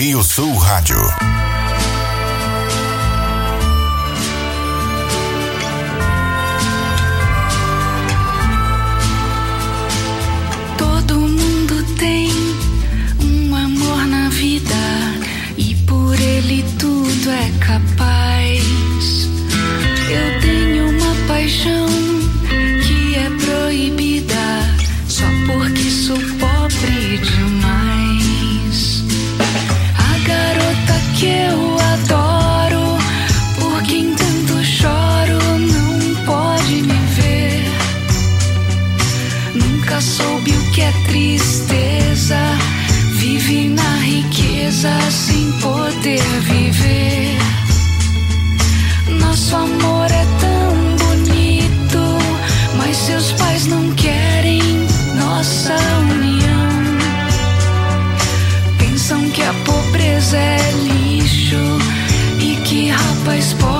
Rio Sul Rádio. poder viver. Nosso amor é tão bonito, mas seus pais não querem nossa união. Pensam que a pobreza é lixo e que rapaz pode.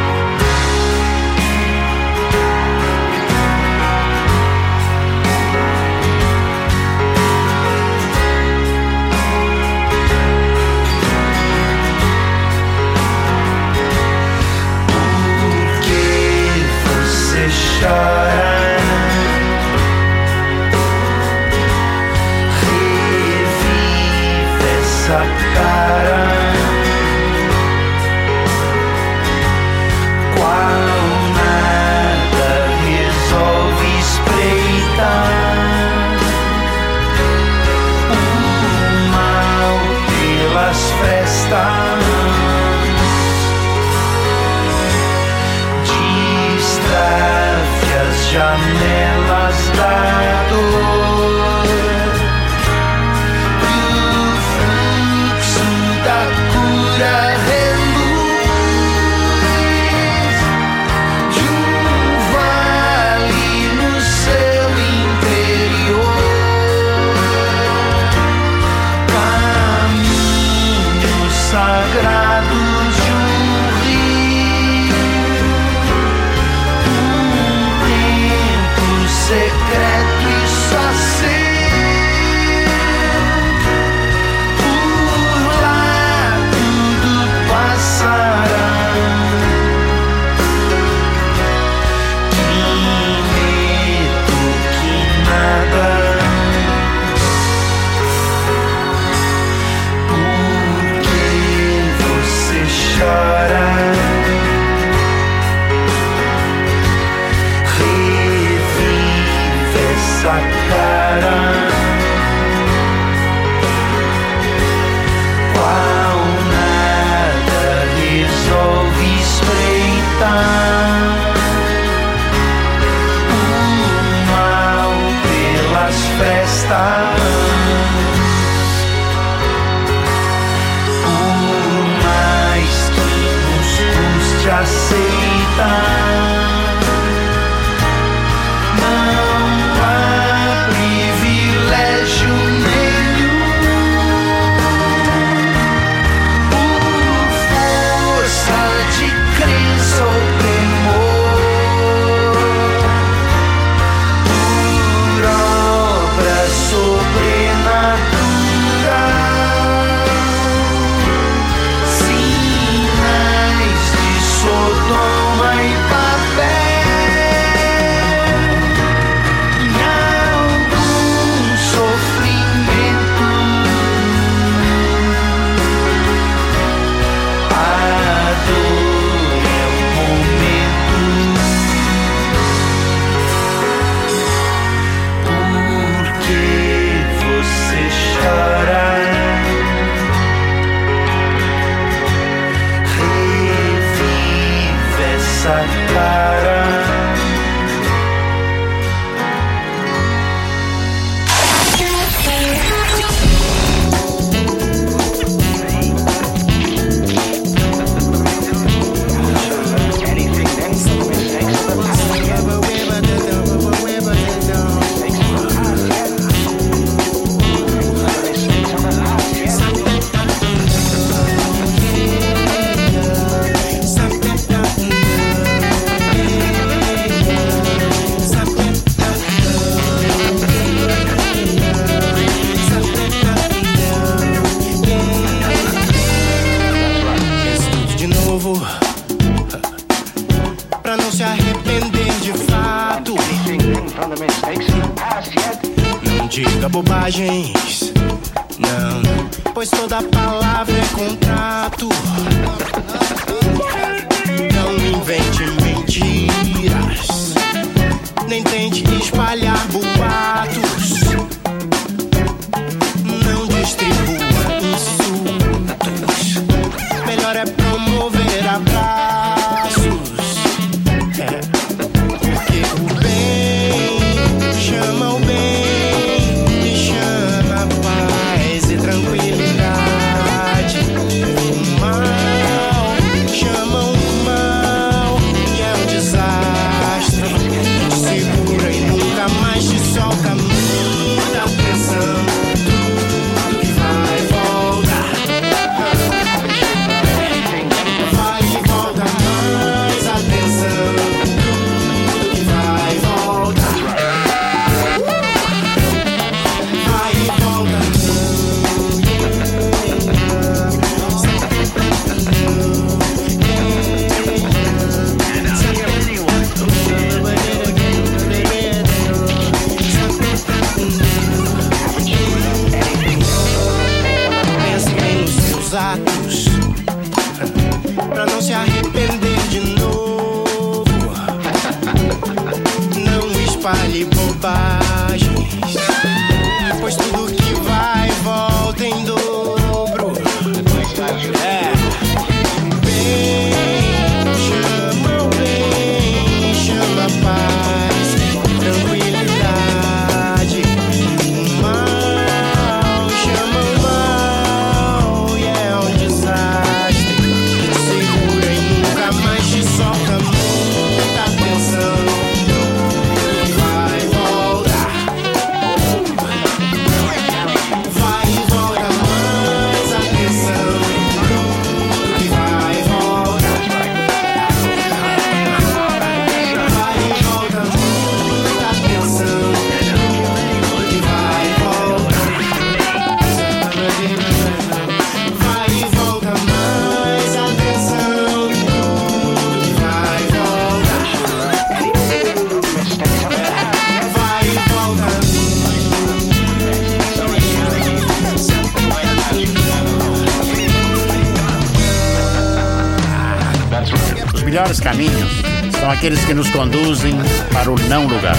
aqueles que nos conduzem para o não lugar.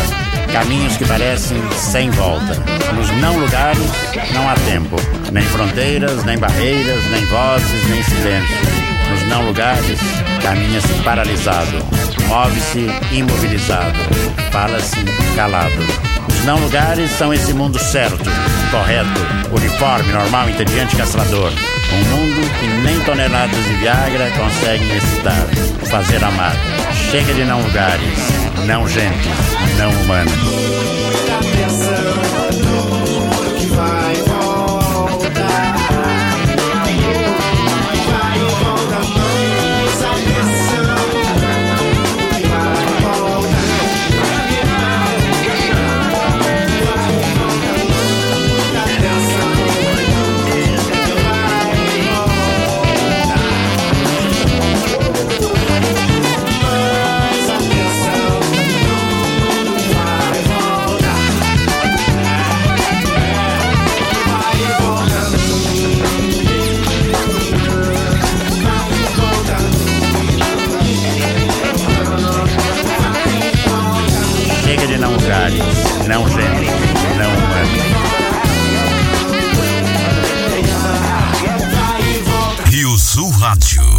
Caminhos que parecem sem volta. Nos não lugares não há tempo, nem fronteiras, nem barreiras, nem vozes, nem silêncio. Nos não lugares caminha-se paralisado, move-se imobilizado, fala-se calado. Os não lugares são esse mundo certo, correto, uniforme, normal, entediante, castrador um mundo que nem toneladas de Viagra conseguem excitar, fazer amar. Chega de não lugares, não gentes, não humanos. Não, gente, não. É. Rio Sul Rádio.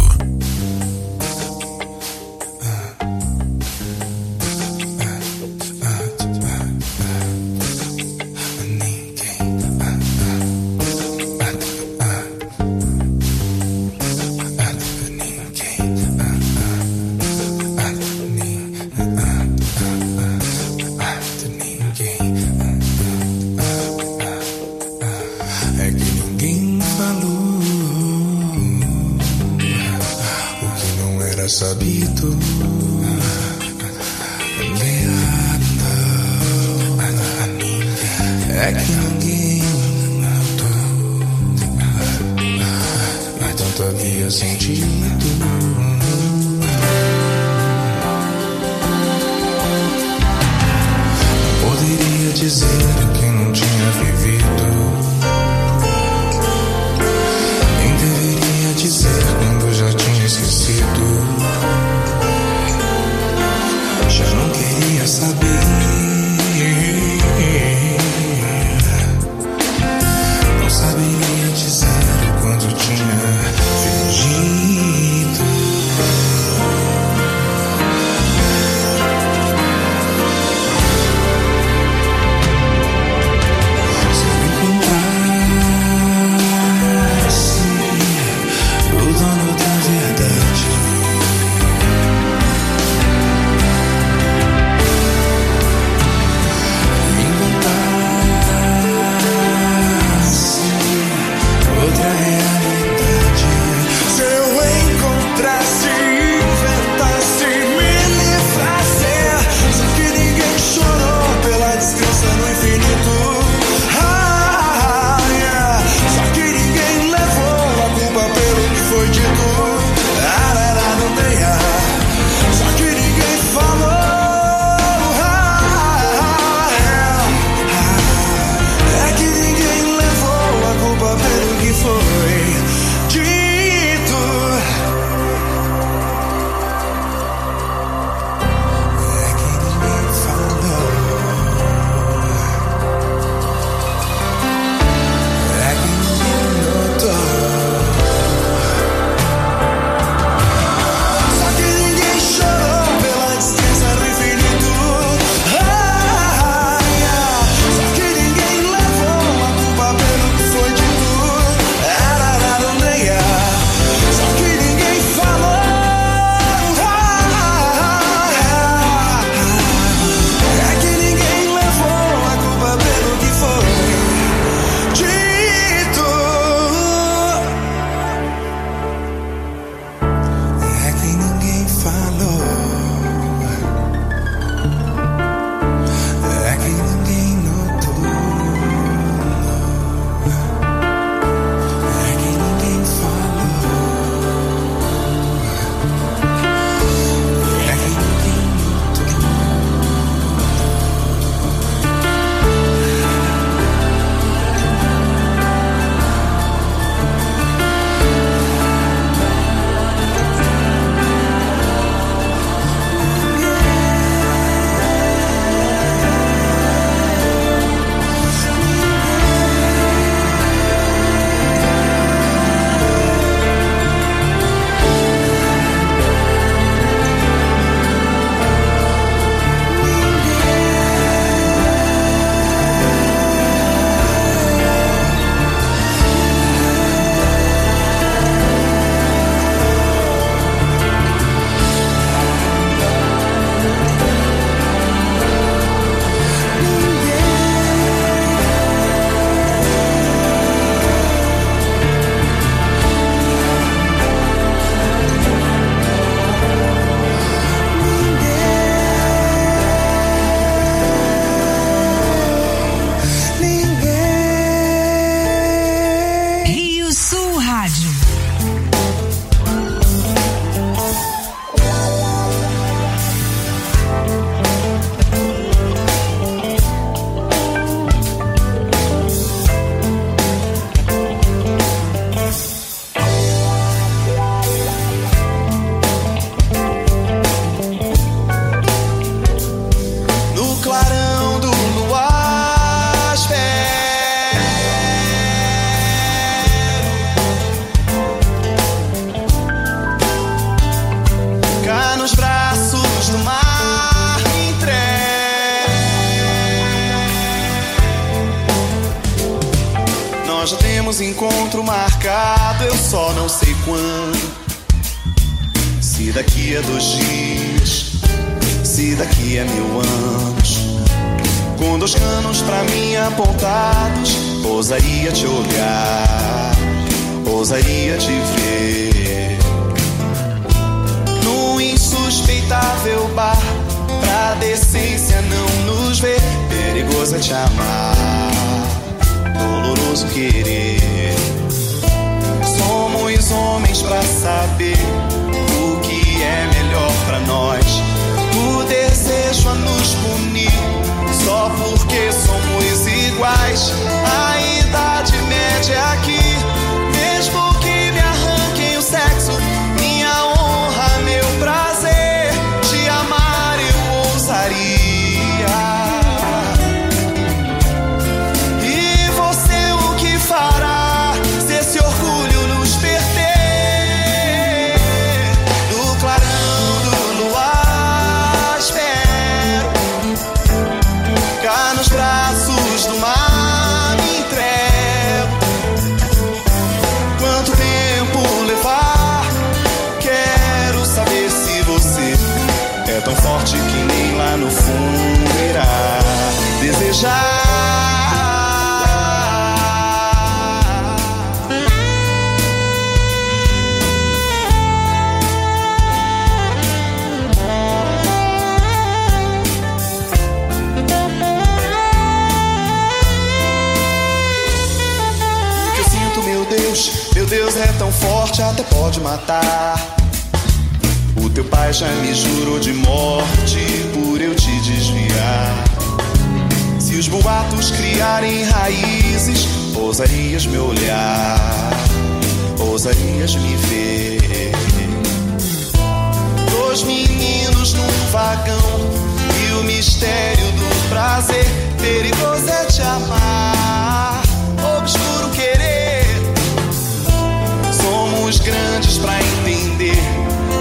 sonhos grandes para entender,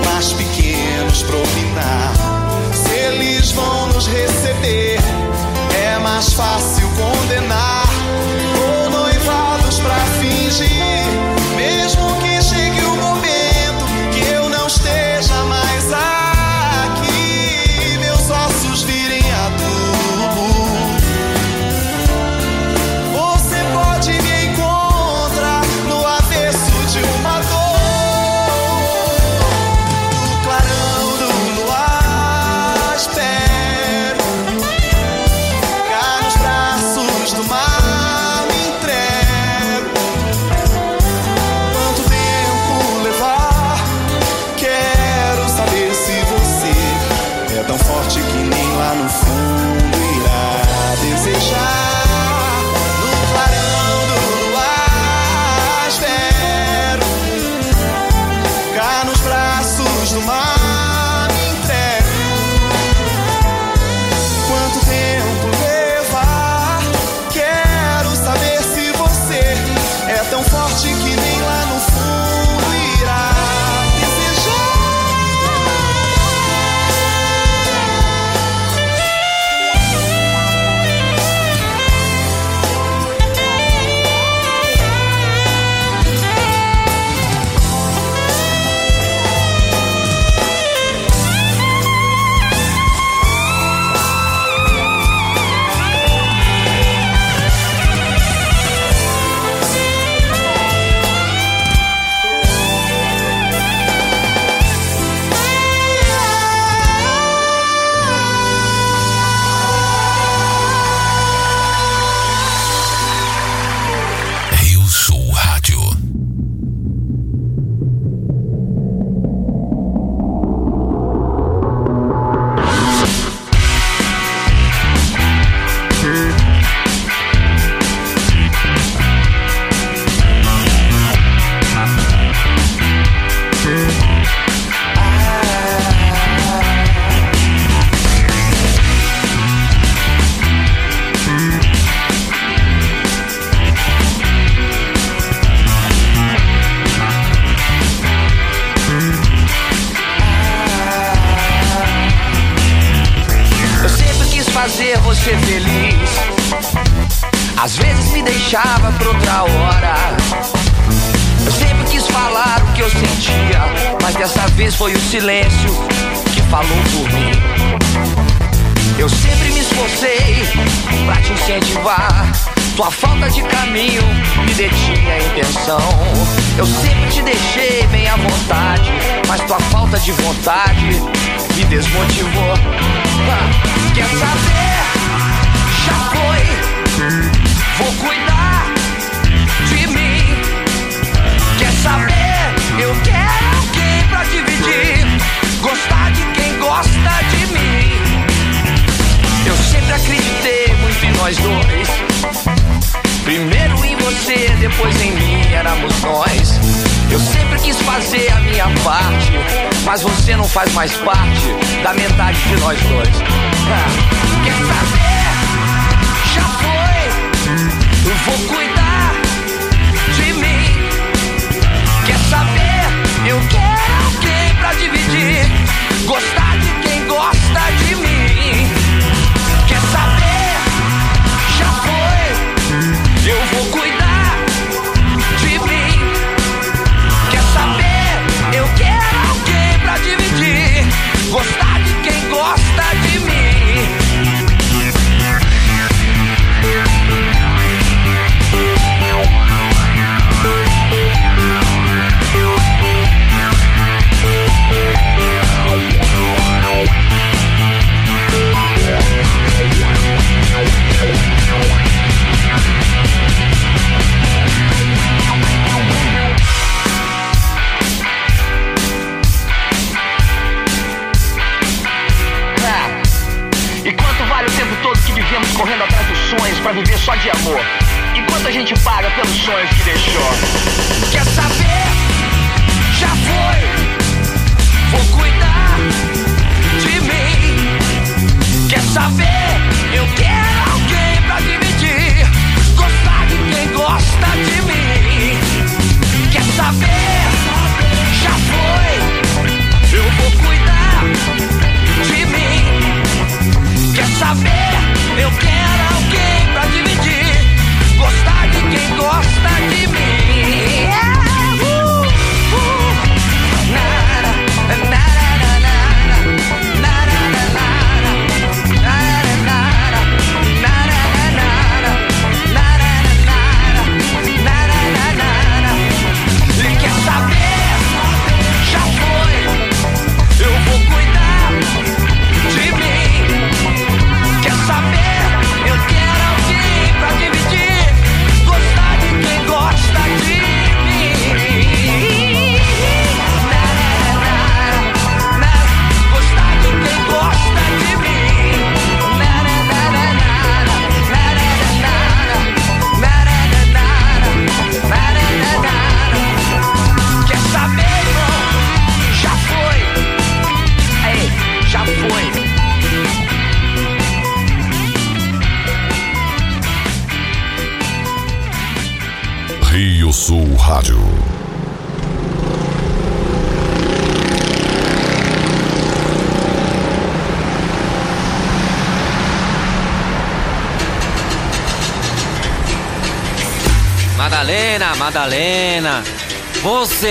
mas pequenos para opinar. Se eles vão nos receber, é mais fácil condenar.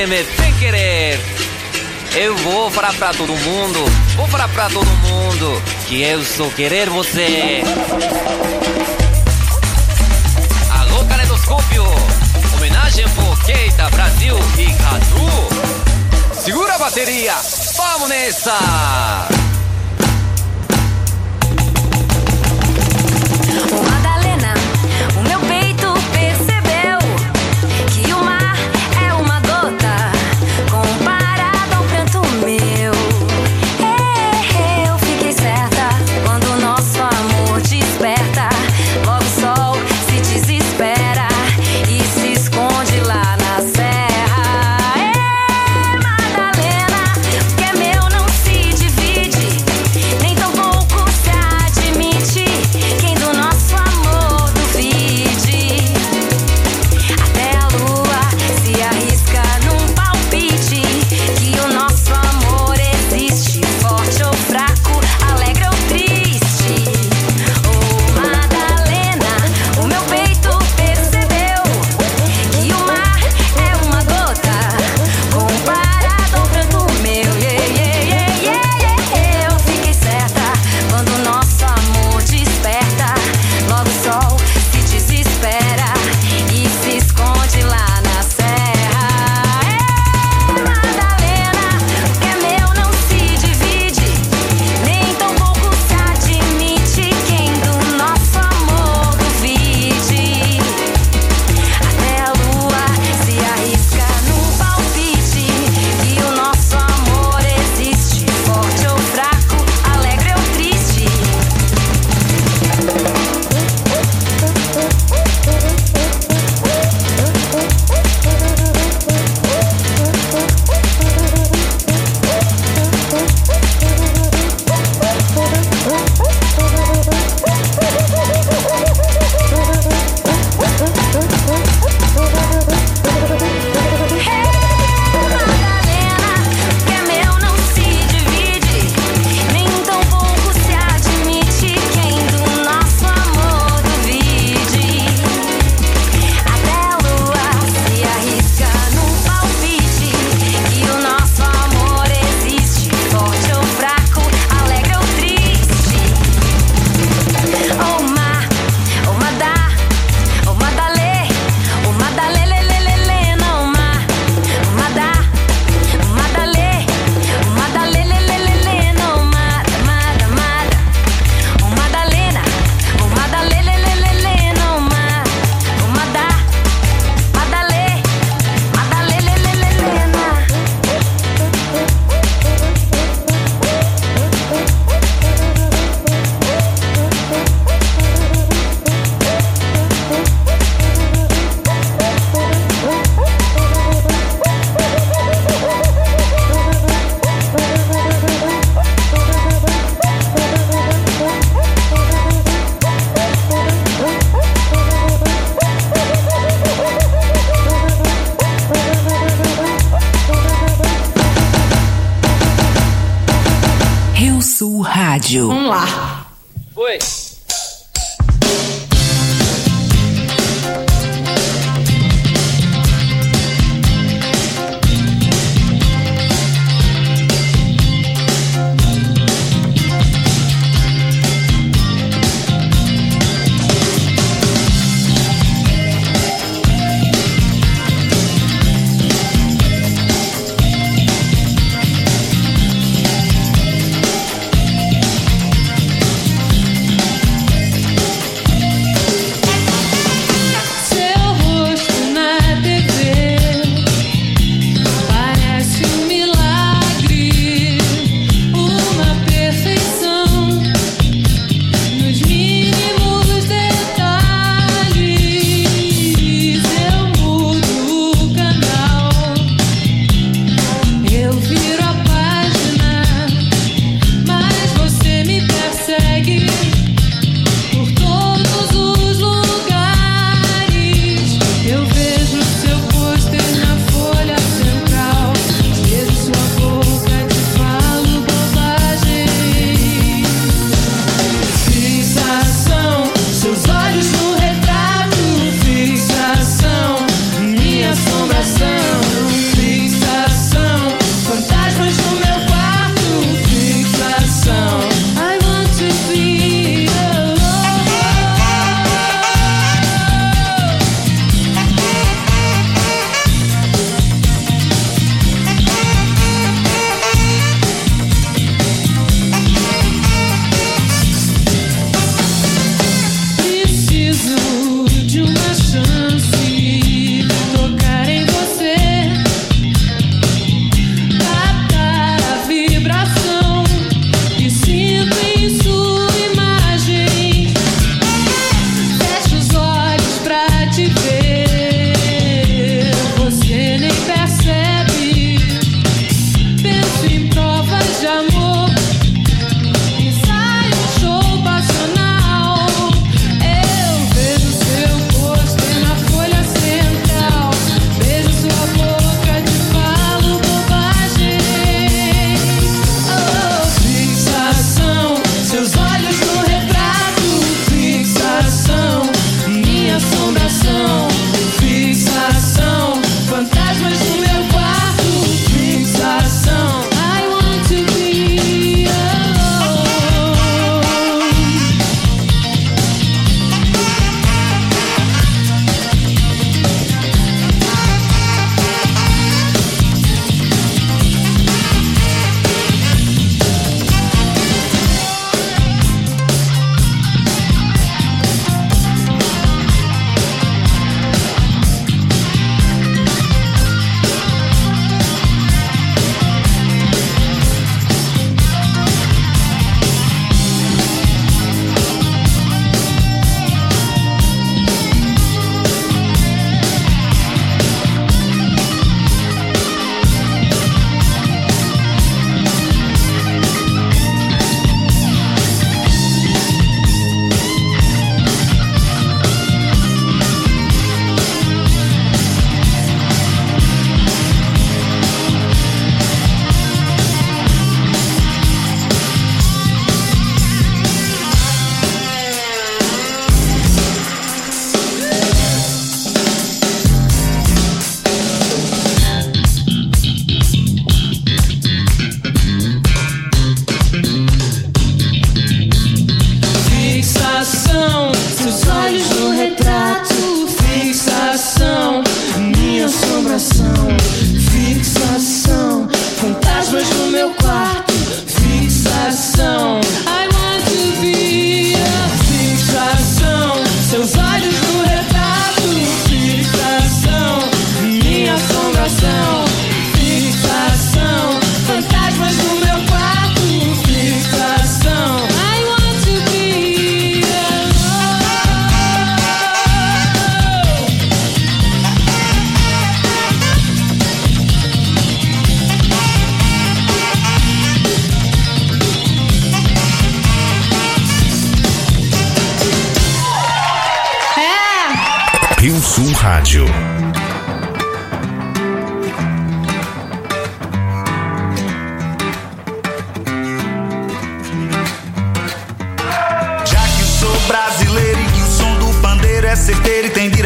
sem querer. Eu vou falar pra todo mundo, vou falar pra todo mundo que eu sou querer você.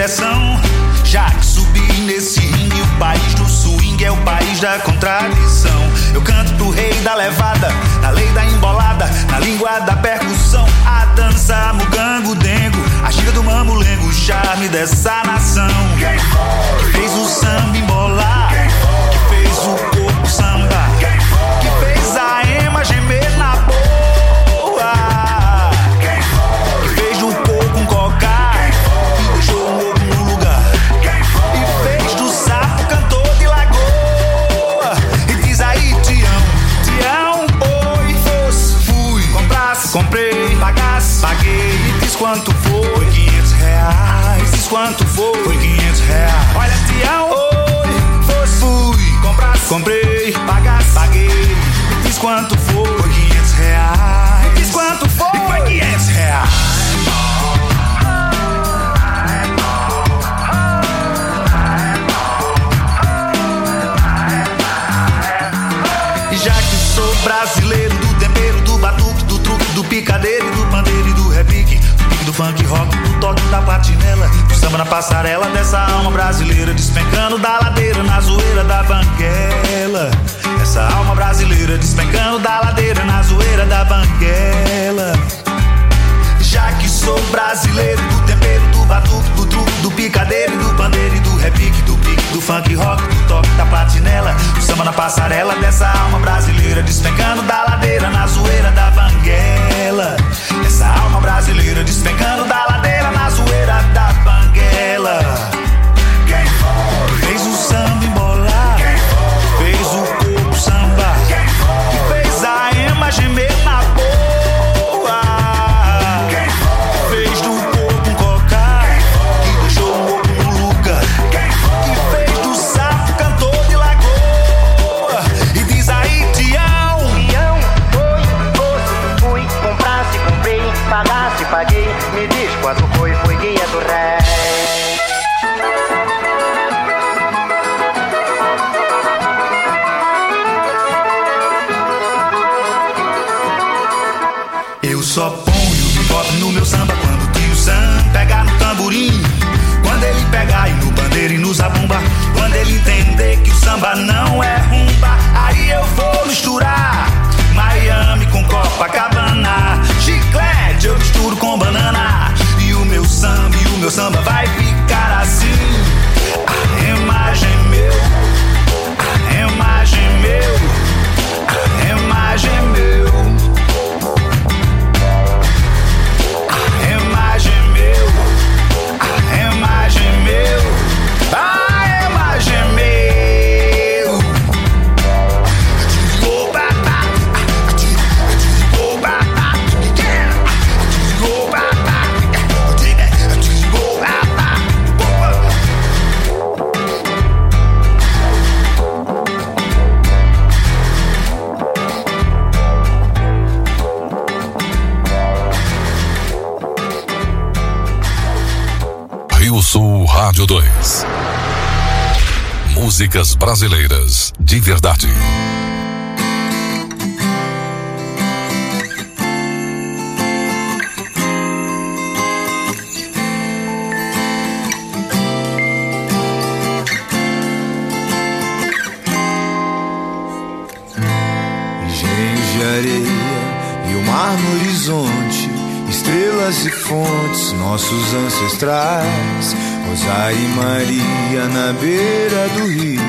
Direção. Já que subi nesse ringue, o país do swing é o país da contradição. Eu canto pro rei da levada, na lei da embolada, na língua da percussão. A dança, mugango, dengo, a gira do mamulengo, o charme dessa nação. Que fez o samba embolar, que fez o corpo samba, Diz quanto foi, foi 500 reais. Olha, Tião, oi, fosse, fui, comprei, paguei. E diz quanto foi, foi 500 reais. E diz quanto foi, foi 500 reais. Já que sou brasileiro do tempero, do batuque, do truque, do picadeiro, do pandeiro e do repique, do funk rock, toque da platinela, do samba na passarela dessa alma brasileira, despencando da ladeira na zoeira da banguela. Essa alma brasileira despencando da ladeira na zoeira da banguela. Já que sou brasileiro do tempero, do batuque, do truque, do picadeiro, do pandeiro e do repique, do pique, do funk rock, do toque da platinela, do samba na passarela dessa alma brasileira, despencando da ladeira na zoeira da banguela. Essa alma brasileira despencando da ladeira na zoeira da eu misturo com Músicas brasileiras de verdade. Engenhos de areia e o mar no horizonte, estrelas e fontes, nossos ancestrais. Rosário e Maria na beira do rio,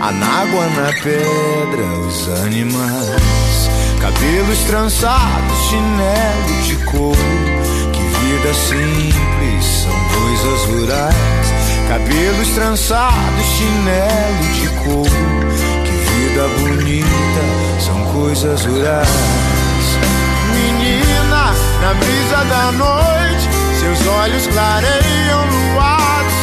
anágua na pedra, os animais. Cabelos trançados, chinelo de couro, que vida simples, são coisas rurais. Cabelos trançados, chinelo de couro, que vida bonita, são coisas rurais. Menina, na brisa da noite, seus olhos clareiam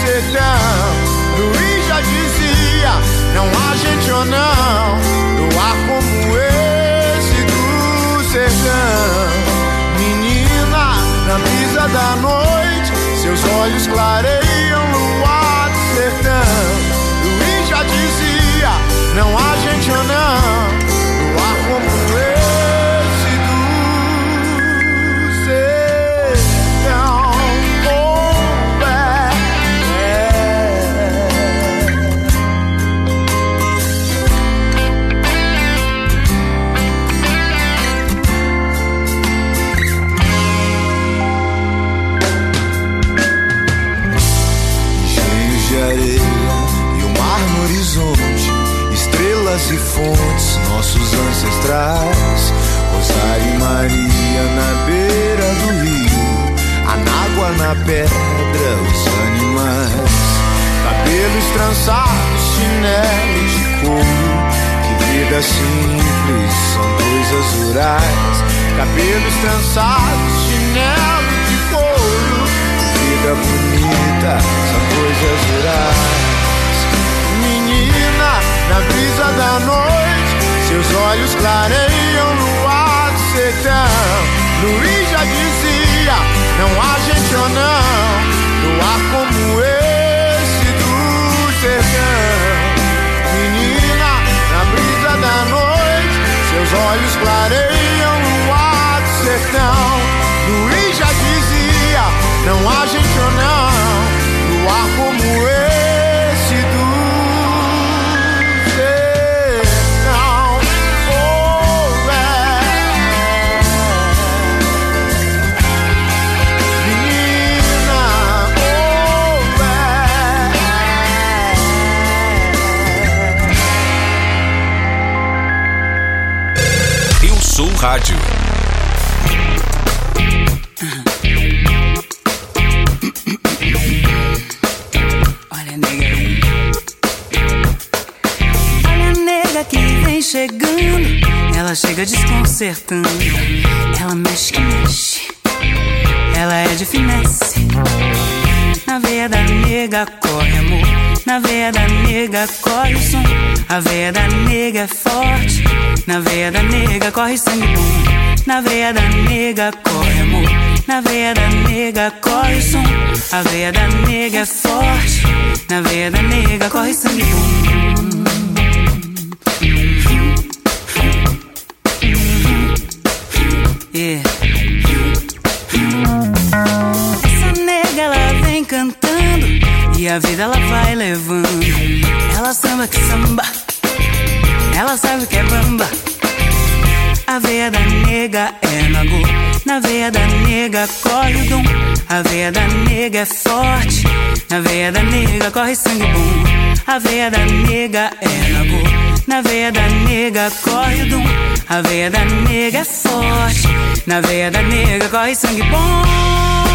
sertão. Luiz já dizia: não há gente ou não, no ar como esse do sertão. Menina, na brisa da noite, seus olhos clareiam no ar do sertão. Luiz já dizia: não há gente ou não, fontes, nossos ancestrais. Rosário Maria na beira do rio, anágua na pedra, os animais. Cabelos trançados, chinelos de couro. Que vida simples, são coisas rurais. Cabelos trançados, chinelo de couro. Que vida bonita, são coisas rurais. Na brisa da noite, seus olhos clareiam no ar do sertão. Luiz já dizia, não há gente ou não, no ar como esse do sertão. Menina, na brisa da noite, seus olhos clareiam no ar do sertão. Luiz já dizia, não há Rádio. Olha, nega. Olha nega que vem chegando. Ela chega desconcertando. Ela mexe que mexe. Ela é de finesse. Na veia da nega corre amor. Na veia da nega corre o som. A veia da nega é forte. Na veia da nega corre sangue bom. Na veia da nega corre amor. Na veia da nega corre som. A veia da nega é forte. Na veia da nega corre sangue bom. Yeah. Essa nega ela vem cantando e a vida ela vai levando. Ela samba que samba, ela sabe que veia da nega é nagu, na veia da nega corre o dom. A veia da nega é forte, na veia da nega corre sangue bom. A veia da nega é nagu, na veia da nega corre o dom. A veia da nega é forte, na veia da nega corre sangue bom.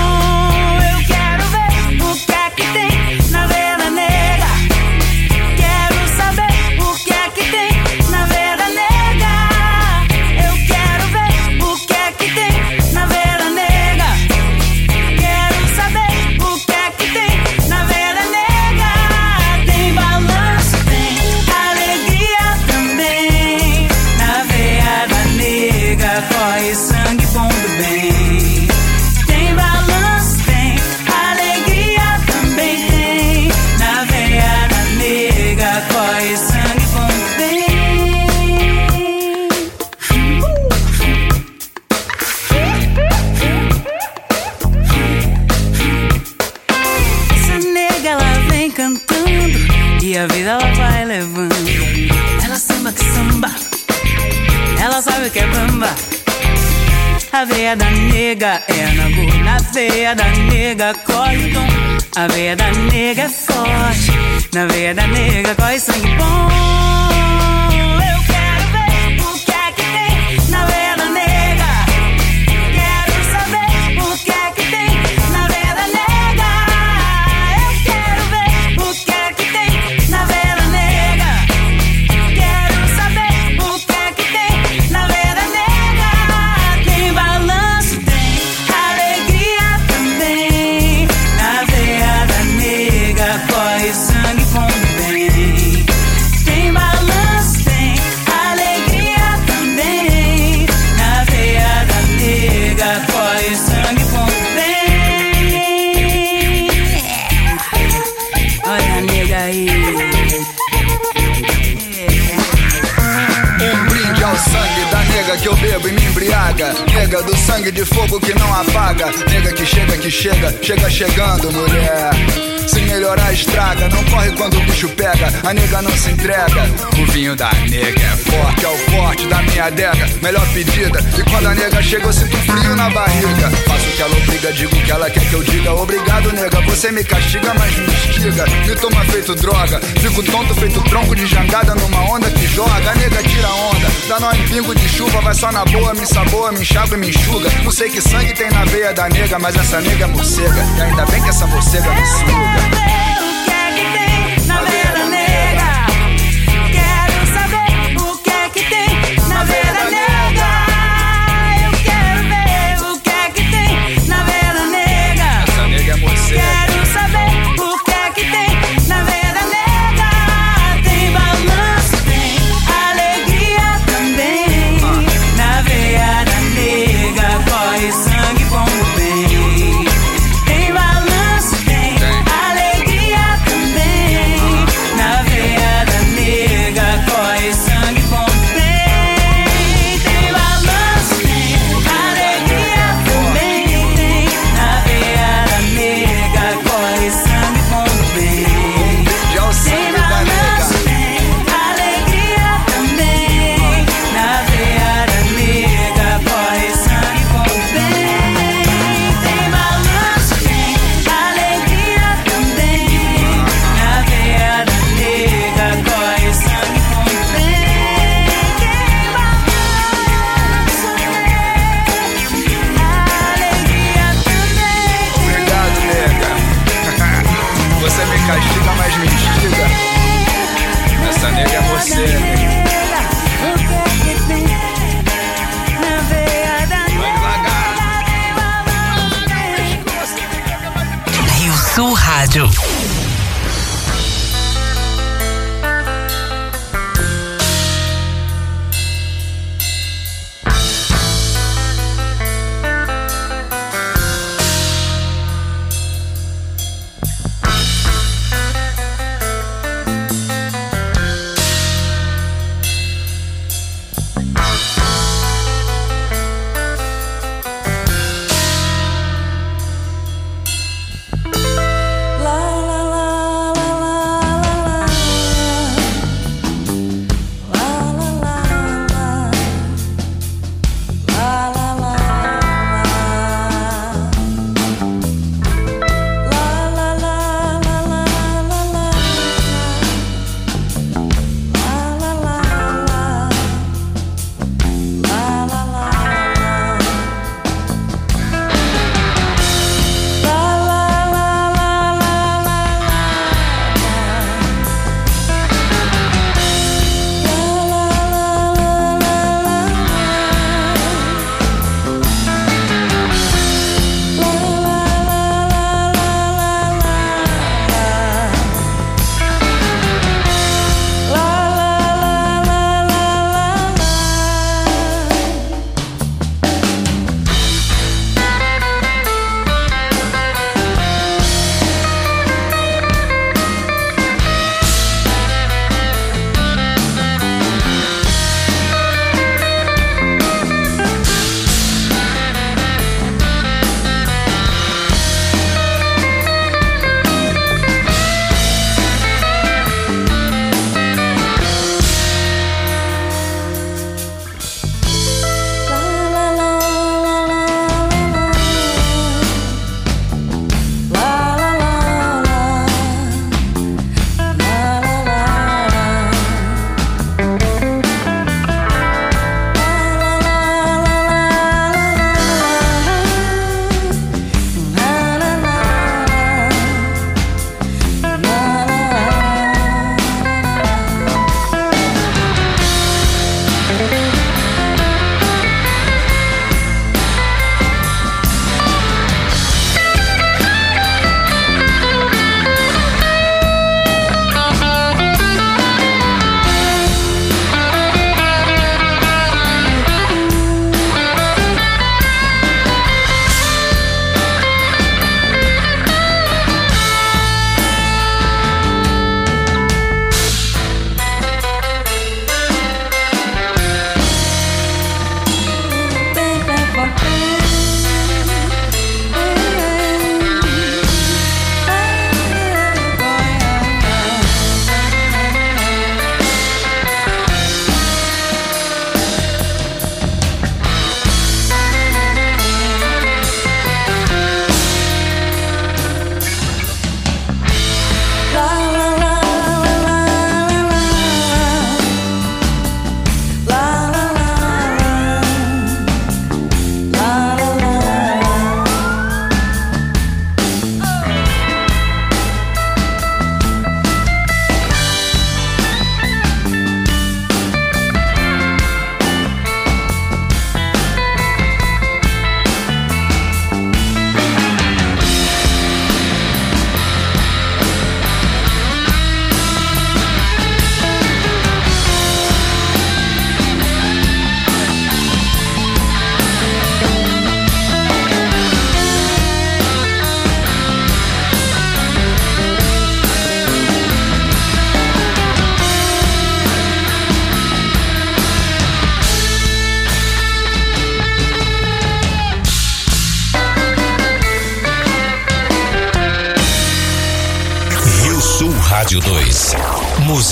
Ela sabe que bamba. A veia da nega é nagu, na veia da nega corre dom. A veia da nega é forte, na veia da nega corre sangue bom. Do sangue de fogo que não apaga. Nega que chega, que chega, chega chegando, mulher. Se melhorar, estraga. Não corre quando o bicho pega. A nega não se entrega. O vinho da nega é forte, é o forte da minha adega. Melhor pedida. E quando a nega chega, eu sinto frio na barriga. Faço o que ela obriga, digo o que ela quer que eu diga. Obrigado, nega. Você me castiga, mas me instiga. Me toma feito droga. Fico tonto, feito tronco de jangada numa onda que joga. A nega tira onda. Dá nó em pingo de chuva, vai só na boa. Me saboa, me enxágua e me enxuga. Não sei que sangue tem na veia da nega, mas essa nega é morcega. E ainda bem que essa morcega me suga. O que é que tem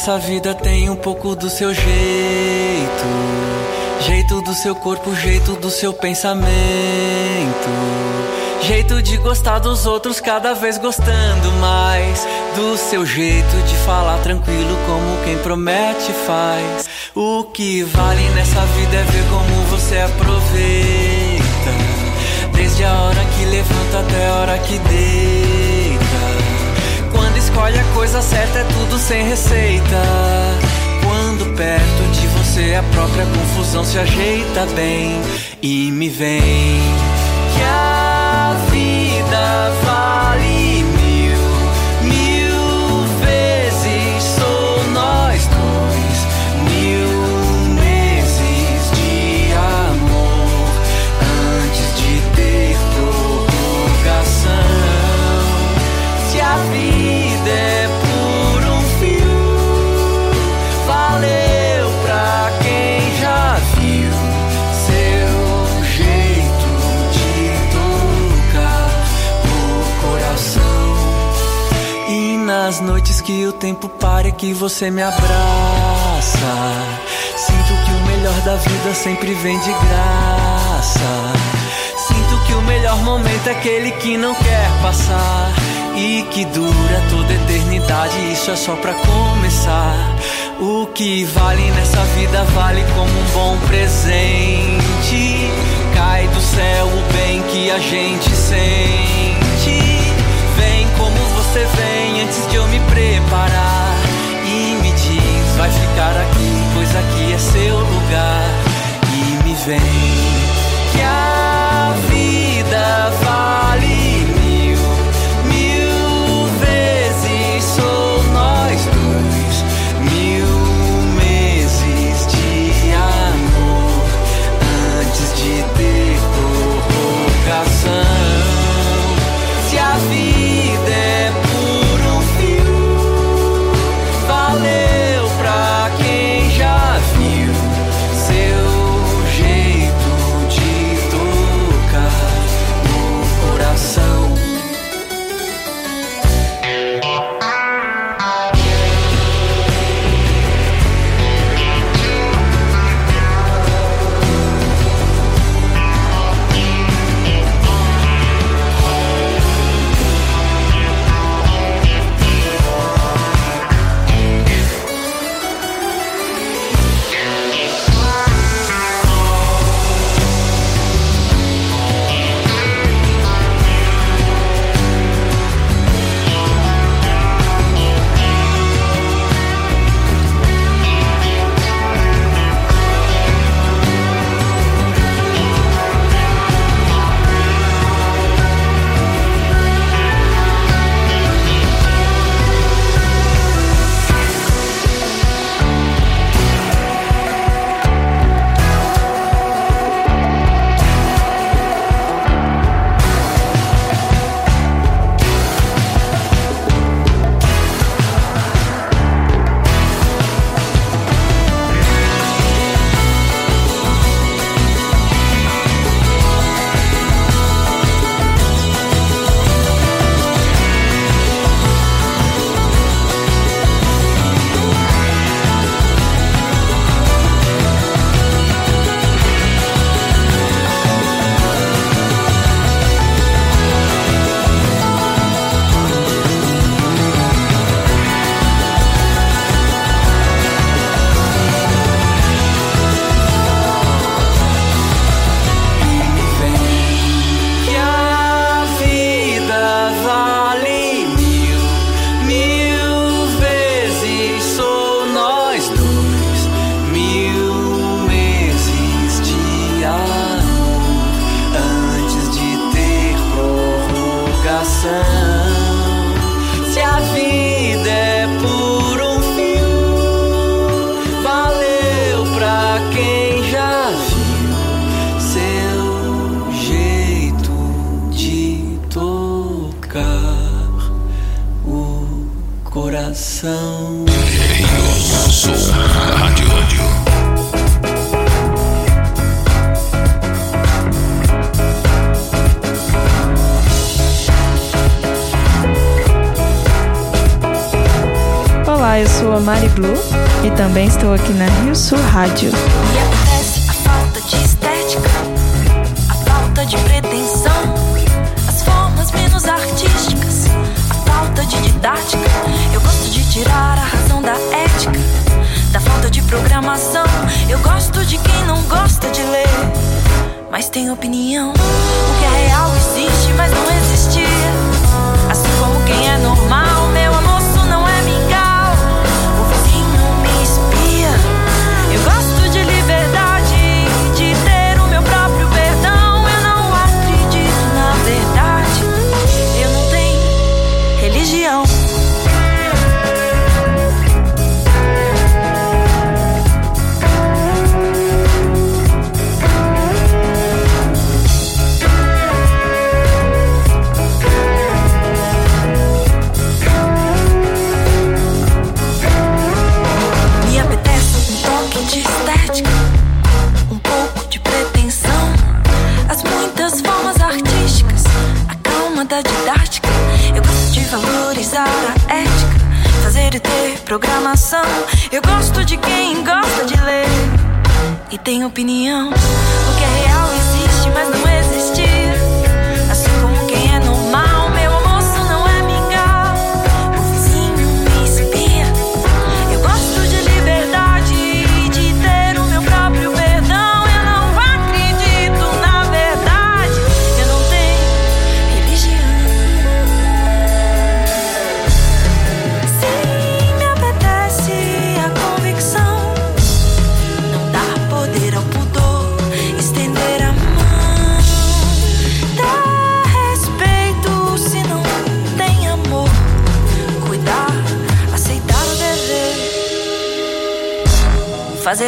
Nessa vida tem um pouco do seu jeito. Jeito do seu corpo, jeito do seu pensamento. Jeito de gostar dos outros, cada vez gostando mais. Do seu jeito de falar tranquilo, como quem promete faz. O que vale nessa vida é ver como você aproveita. Desde a hora que levanta até a hora que deita. Escolhe a coisa certa é tudo sem receita. Quando perto de você a própria confusão se ajeita bem e me vem tempo para é que você me abraça. Sinto que o melhor da vida sempre vem de graça. Sinto que o melhor momento é aquele que não quer passar e que dura toda eternidade. Isso é só pra começar. O que vale nessa vida vale como um bom presente. Cai do céu o bem que a gente sente. Vem como você vem antes de eu me preparar. E me diz, vai ficar aqui, pois aqui é seu lugar. E me vem que a vida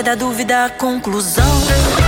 da dúvida a conclusão.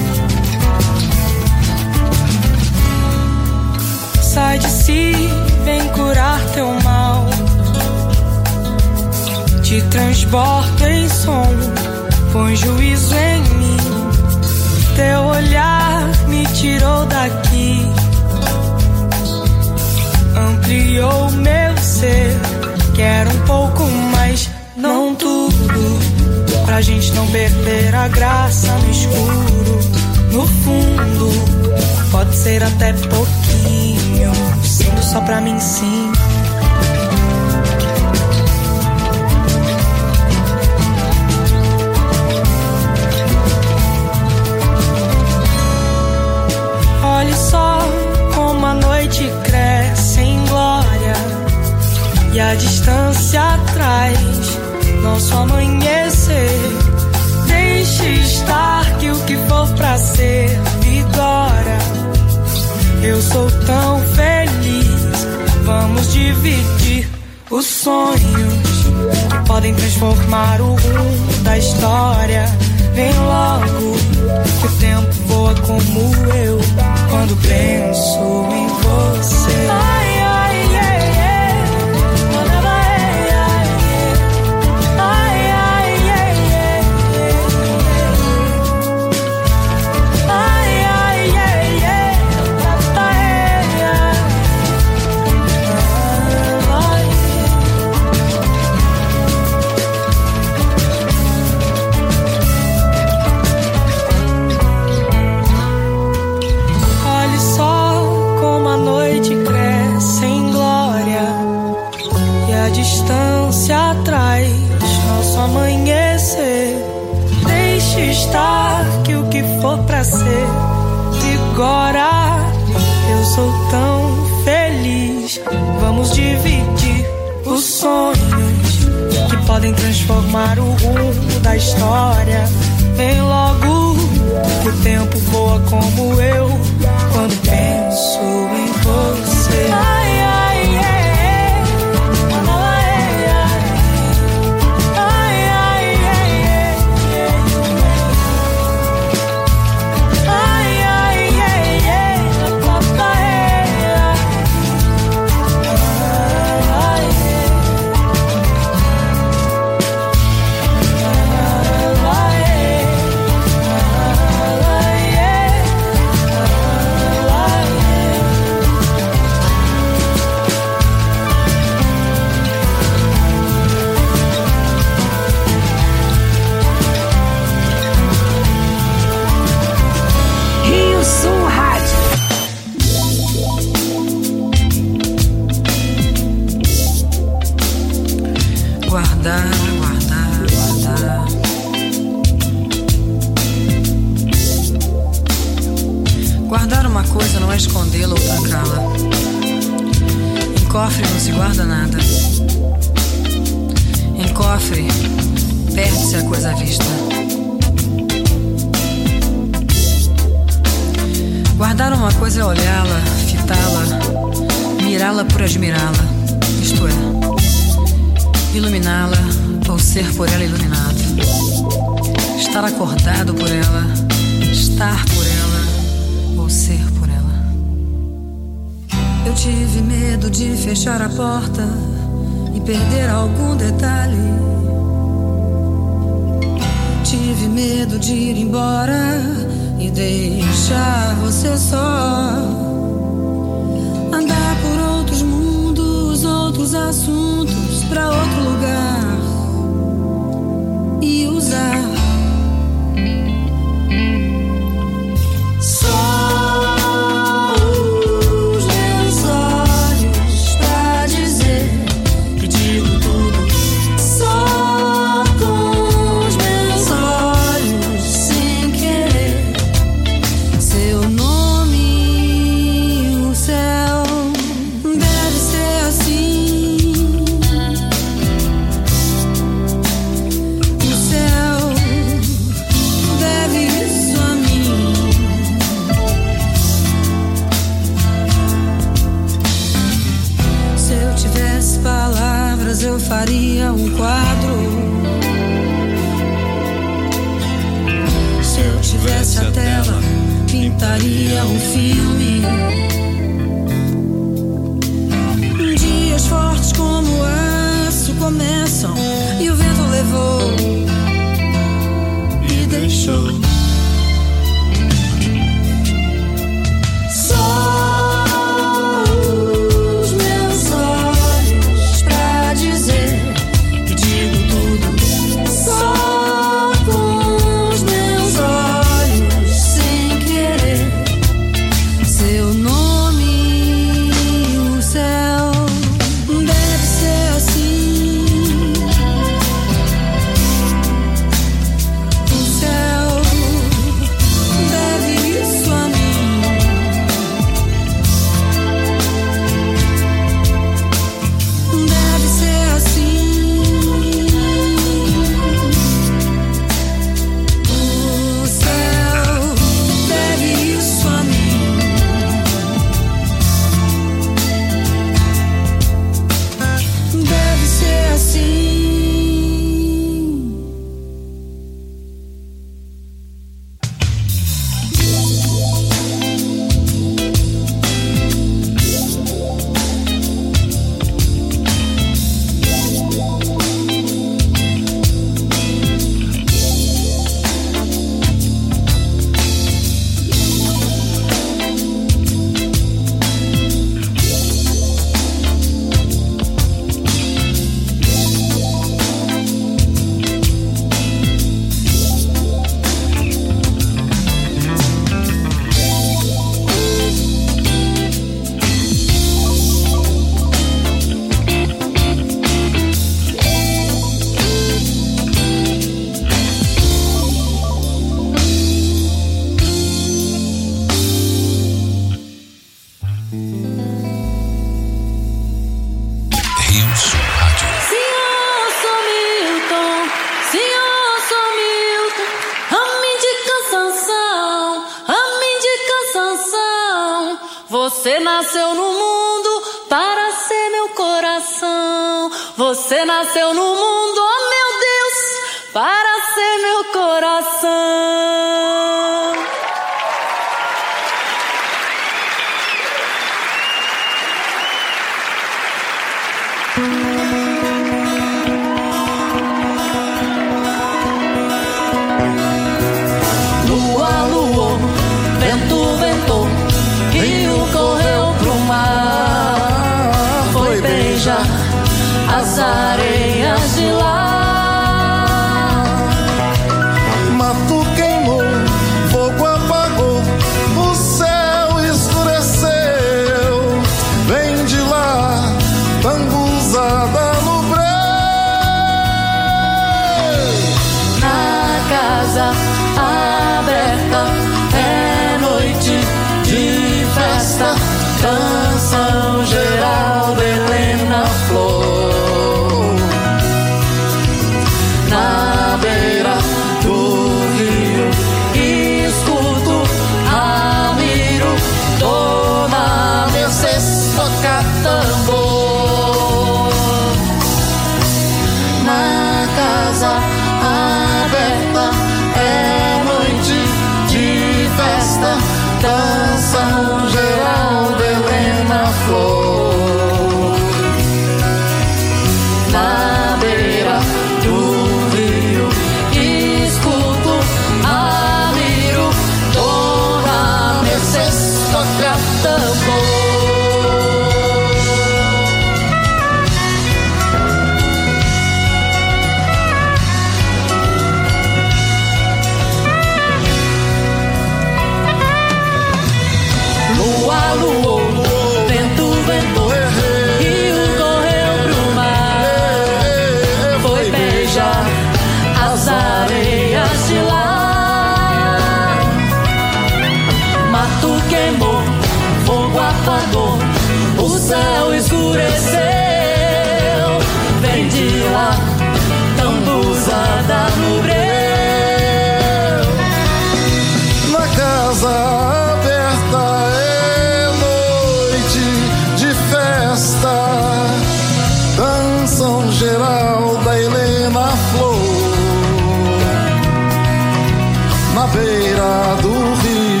do rio.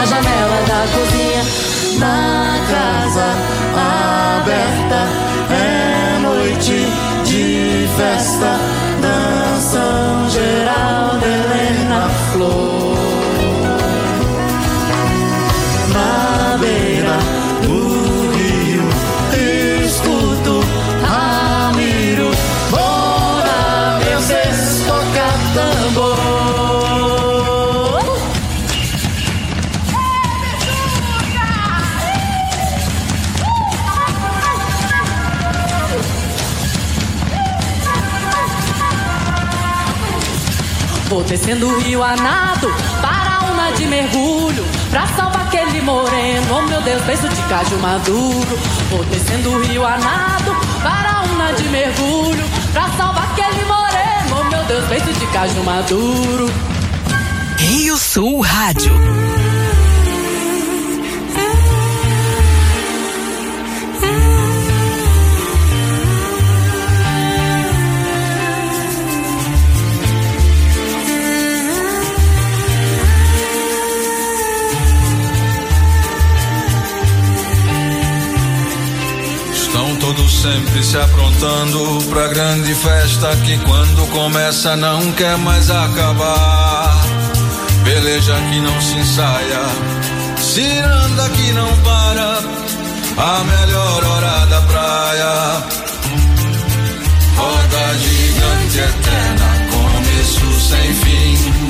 na janela da cozinha, na casa aberta, é noite de festa. Descendo o rio anado Para uma de mergulho Pra salvar aquele moreno. Oh meu Deus, beijo de caju maduro. Vou descendo o rio anado Para uma de mergulho Pra salvar aquele moreno. Oh meu Deus, beijo de caju maduro. Rio Sul Rádio. Todos sempre se aprontando pra grande festa que quando começa não quer mais acabar. Peleja que não se ensaia, ciranda que não para, a melhor hora da praia. Roda gigante eterna, começo sem fim.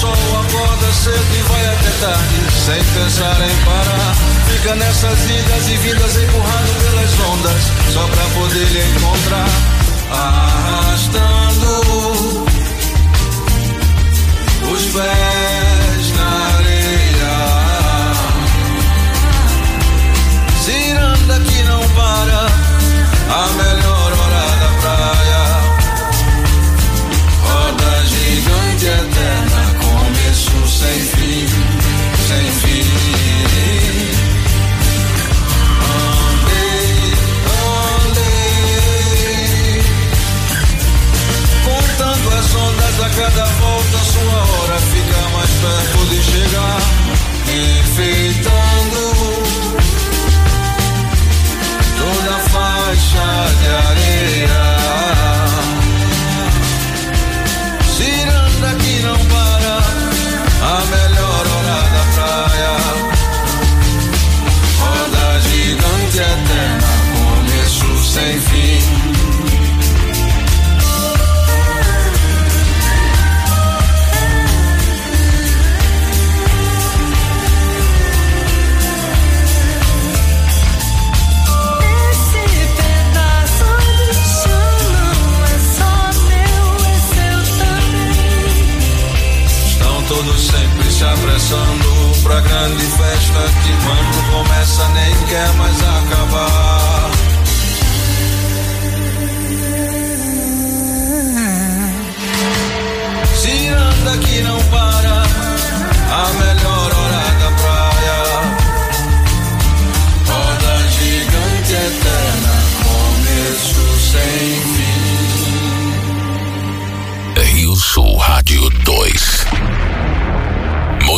Sol, acorda cedo e vai até tarde, sem pensar em parar. Fica nessas idas e vindas empurrado pelas ondas, só pra poder lhe encontrar. Arrastando os pés festa que quando começa nem quer mais acabar. Ciranda que não para, a melhor hora da praia. Roda gigante eterna, começo sem fim. Rio Sul Rádio 2.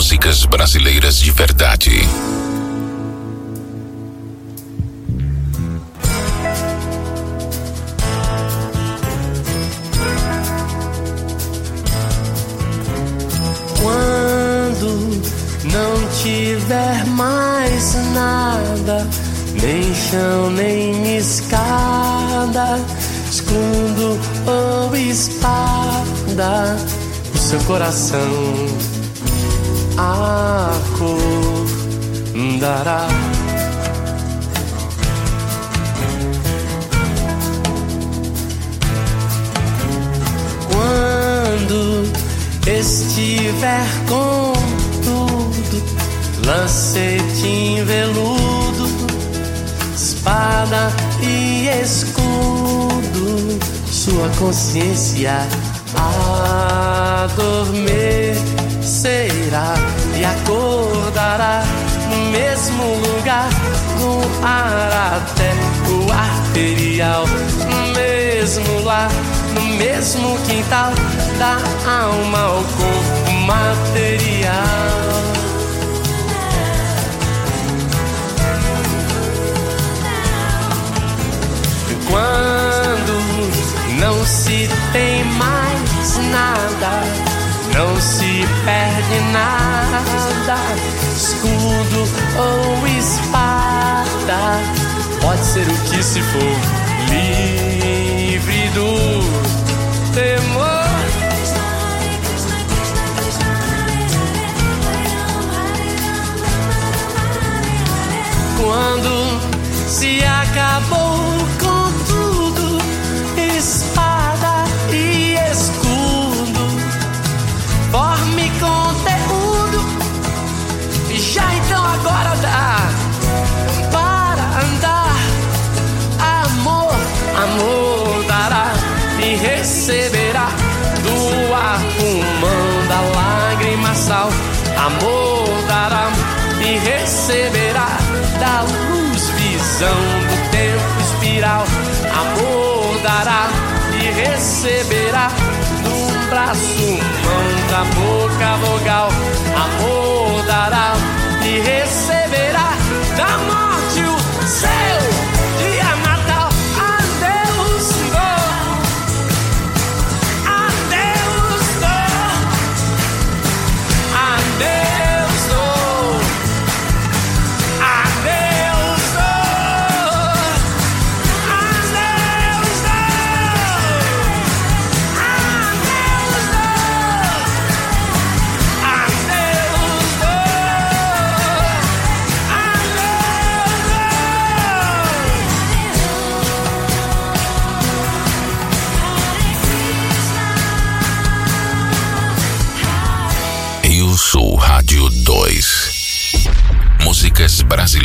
Músicas brasileiras de verdade. Quando não tiver mais nada, nem chão, nem escada, escudo ou espada, o seu coração acordará. Quando estiver com tudo, lancete veludo, espada e escudo, sua consciência adormecerá e acordará no mesmo lugar, no ar até o arterial, no mesmo lar, no mesmo quintal da alma ao corpo material. Quando não se tem mais nada, não se perde nada. Escudo ou espada, pode ser o que se for, livre do temor. Quando se acabou pega vogal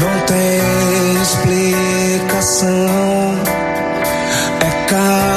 Não tem explicação. É caminhar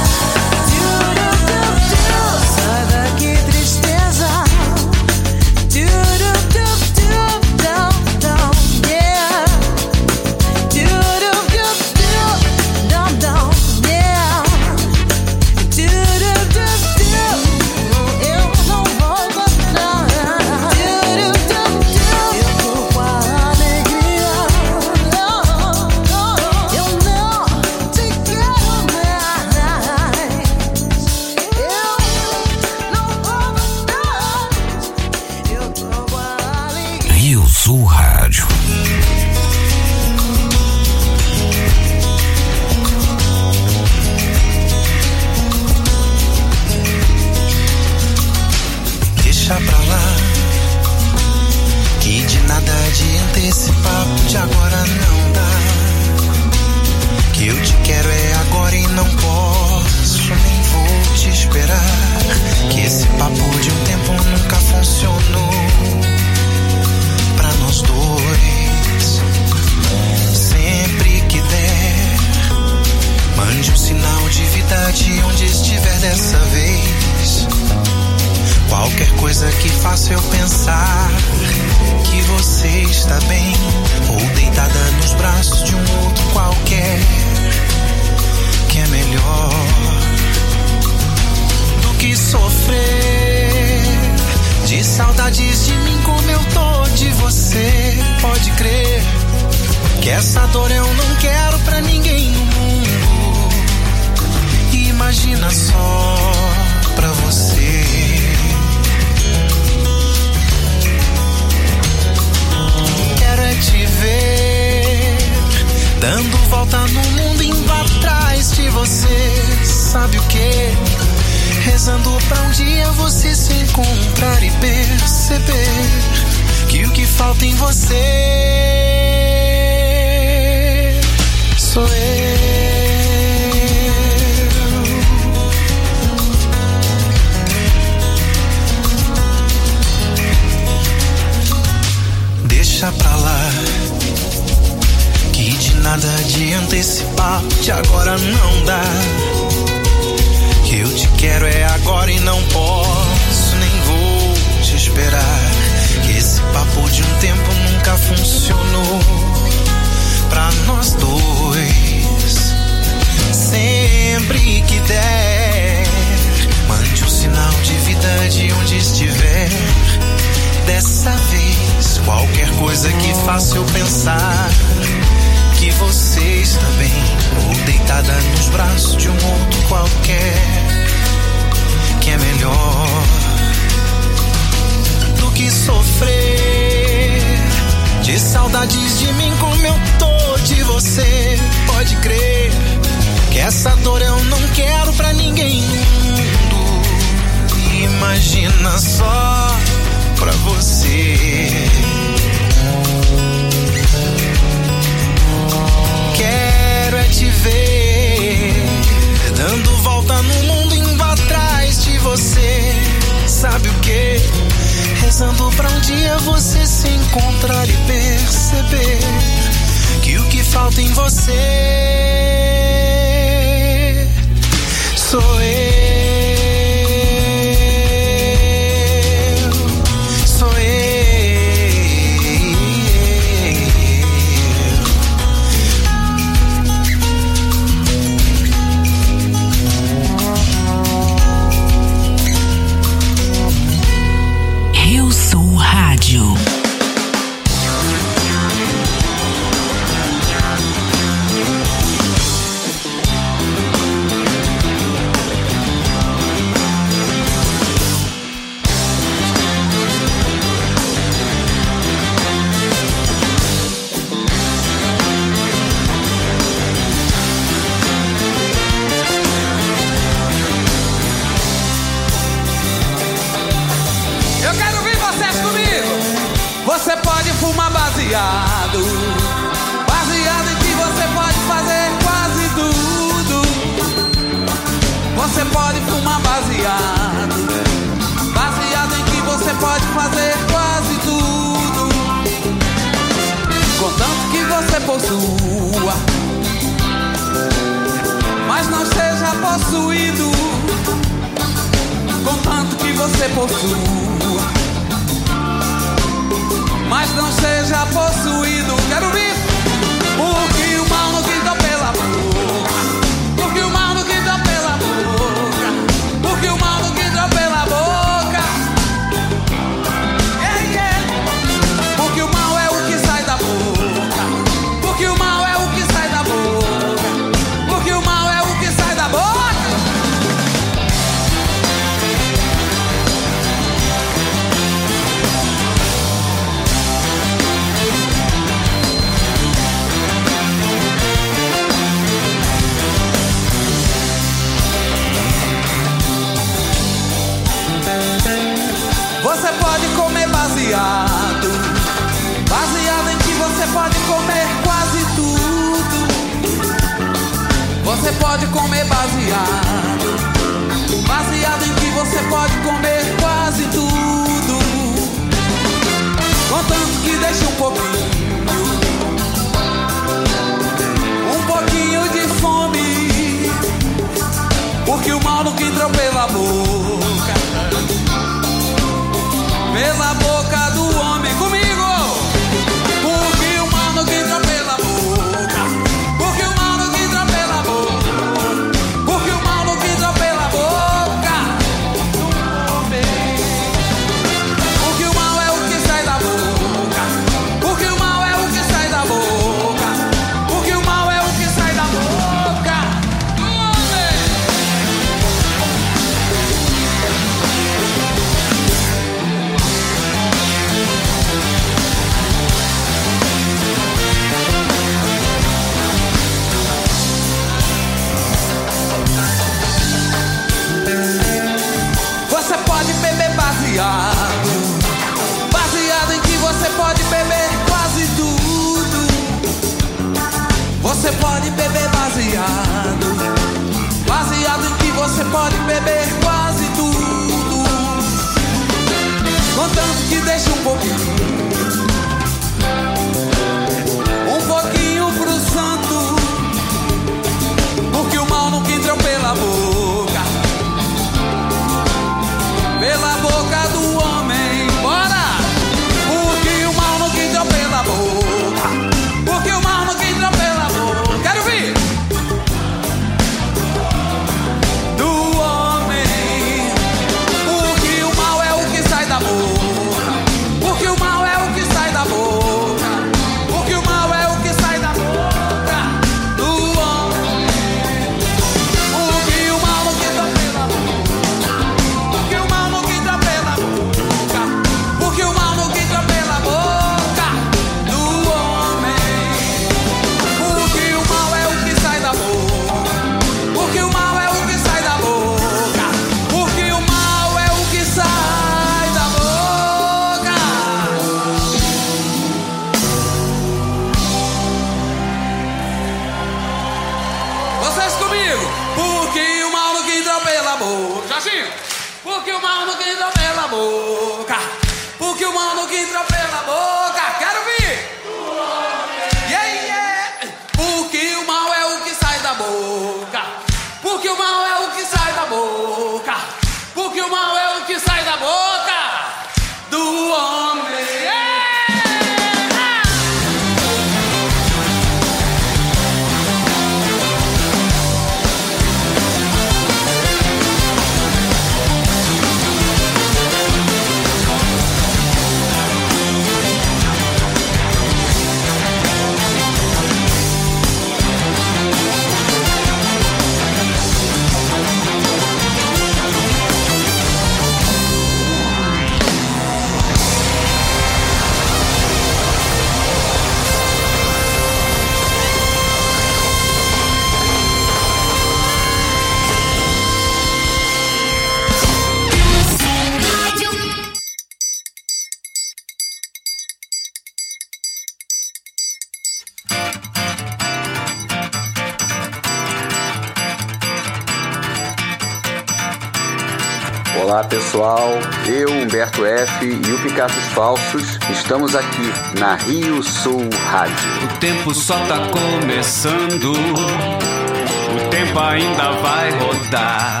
e o Picassos Falsos estamos aqui na Rio Sul Rádio. O tempo só tá começando, o tempo ainda vai rodar.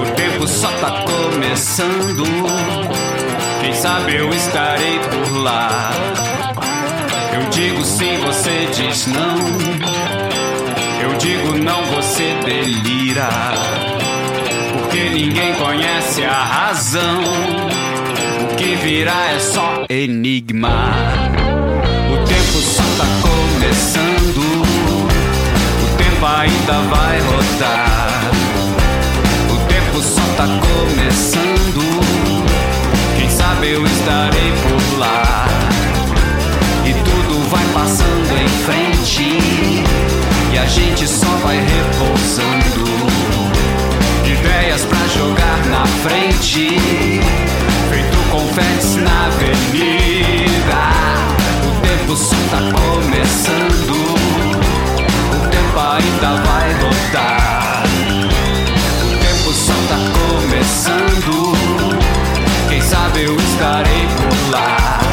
O tempo só tá começando, quem sabe eu estarei por lá. Eu digo sim, você diz não. Eu digo não, você delira. Porque ninguém conhece a razão. O que virá é só enigma. O tempo só tá começando. O tempo ainda vai rodar. O tempo só tá começando. Quem sabe eu estarei por lá. E tudo vai passando em frente. E a gente só vai repousando. Ideias pra jogar na frente. Feito confetes na avenida. O tempo só tá começando. O tempo ainda vai rodar. O tempo só tá começando. Quem sabe eu estarei por lá.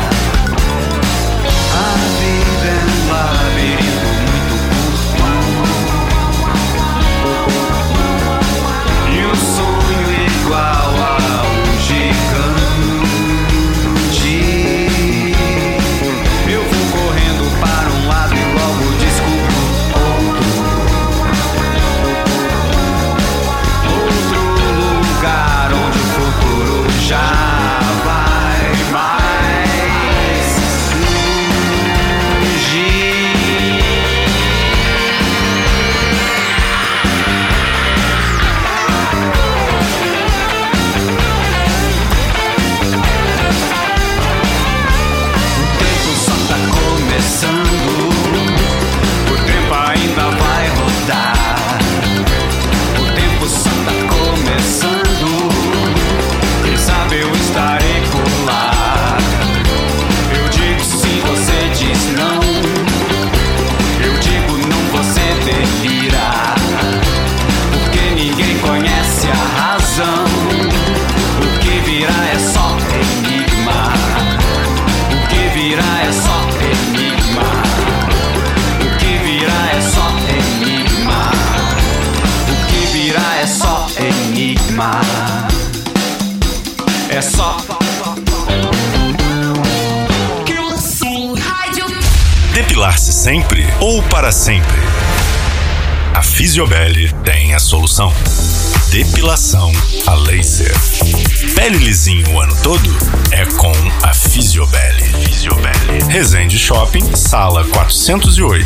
Sala 408.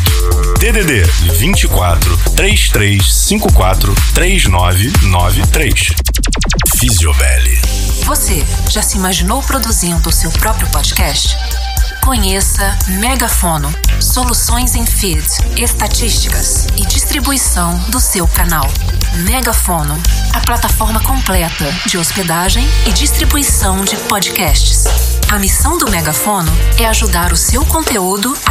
DDD 24 3354 3993. Fisiobel. Você já se imaginou produzindo o seu próprio podcast? Conheça Megafono, soluções em feed, estatísticas e distribuição do seu canal. Megafono, a plataforma completa de hospedagem e distribuição de podcasts. A missão do Megafono é ajudar o seu conteúdo a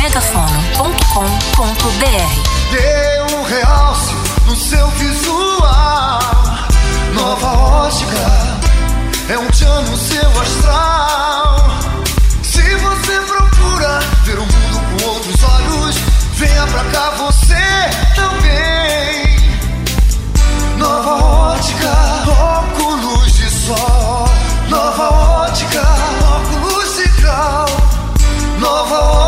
megafono.com.br Dê um realce no seu visual. Nova ótica é um tchan no seu astral. Se você procura ver o mundo com outros olhos, venha pra cá você também. Nova ótica, óculos de sol. Nova ótica, óculos de grau. Nova ótica.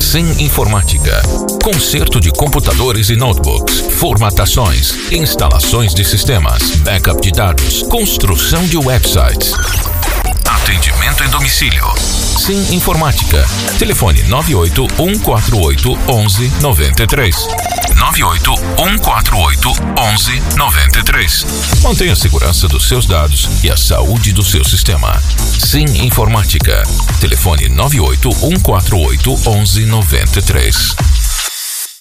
Sim Informática. Conserto de computadores e notebooks, formatações, instalações de sistemas, backup de dados, construção de websites. Atendimento em domicílio. Sim Informática. Telefone 98 148 1193. 98 148 1193. Mantenha a segurança dos seus dados e a saúde do seu sistema. Sim Informática. Telefone 98 148 1193.